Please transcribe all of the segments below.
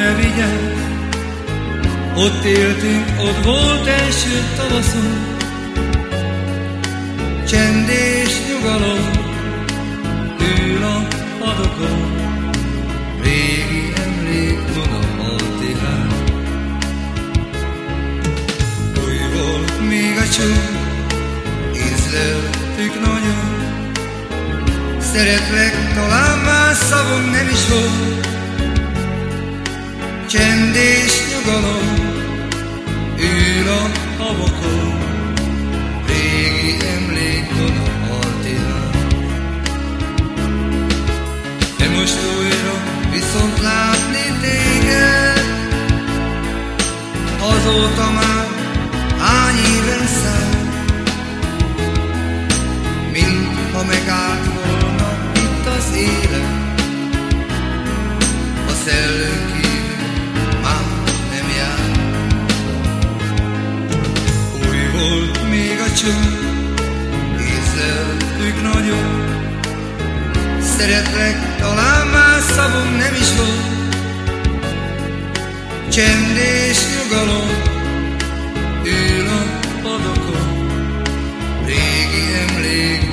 Vidékre vigyázz, ott éltünk, ott volt első tavaszon, Csend és nyugalom, ül a padokon, Régi emlék Duna Altihán. Új volt még a csúly, ízleltük nagyon, Szeretlek, talán más szavom nem is volt, Csend és nyugalom, ül a havakon, régi emlékon a haltihán. De most újra viszont látni téged, azóta már csak Észleltük nagyon. Szeretlek, talán más szavom nem is volt. Csend és nyugalom Ül a padokon. Régi emlék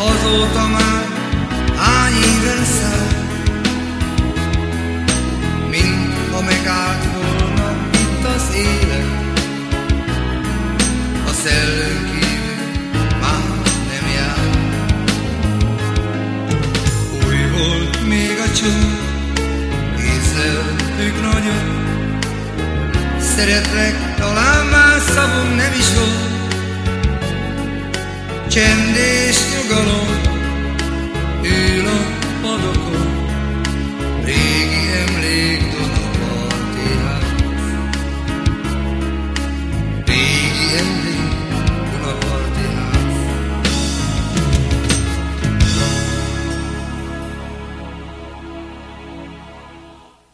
Azóta már hány éven száll Mint ha megállt volna itt az élet A szellőn kívül már nem jár. Új volt még a csönd Észleltük nagyon. Szeretlek, talán más szavom nem is volt, Csend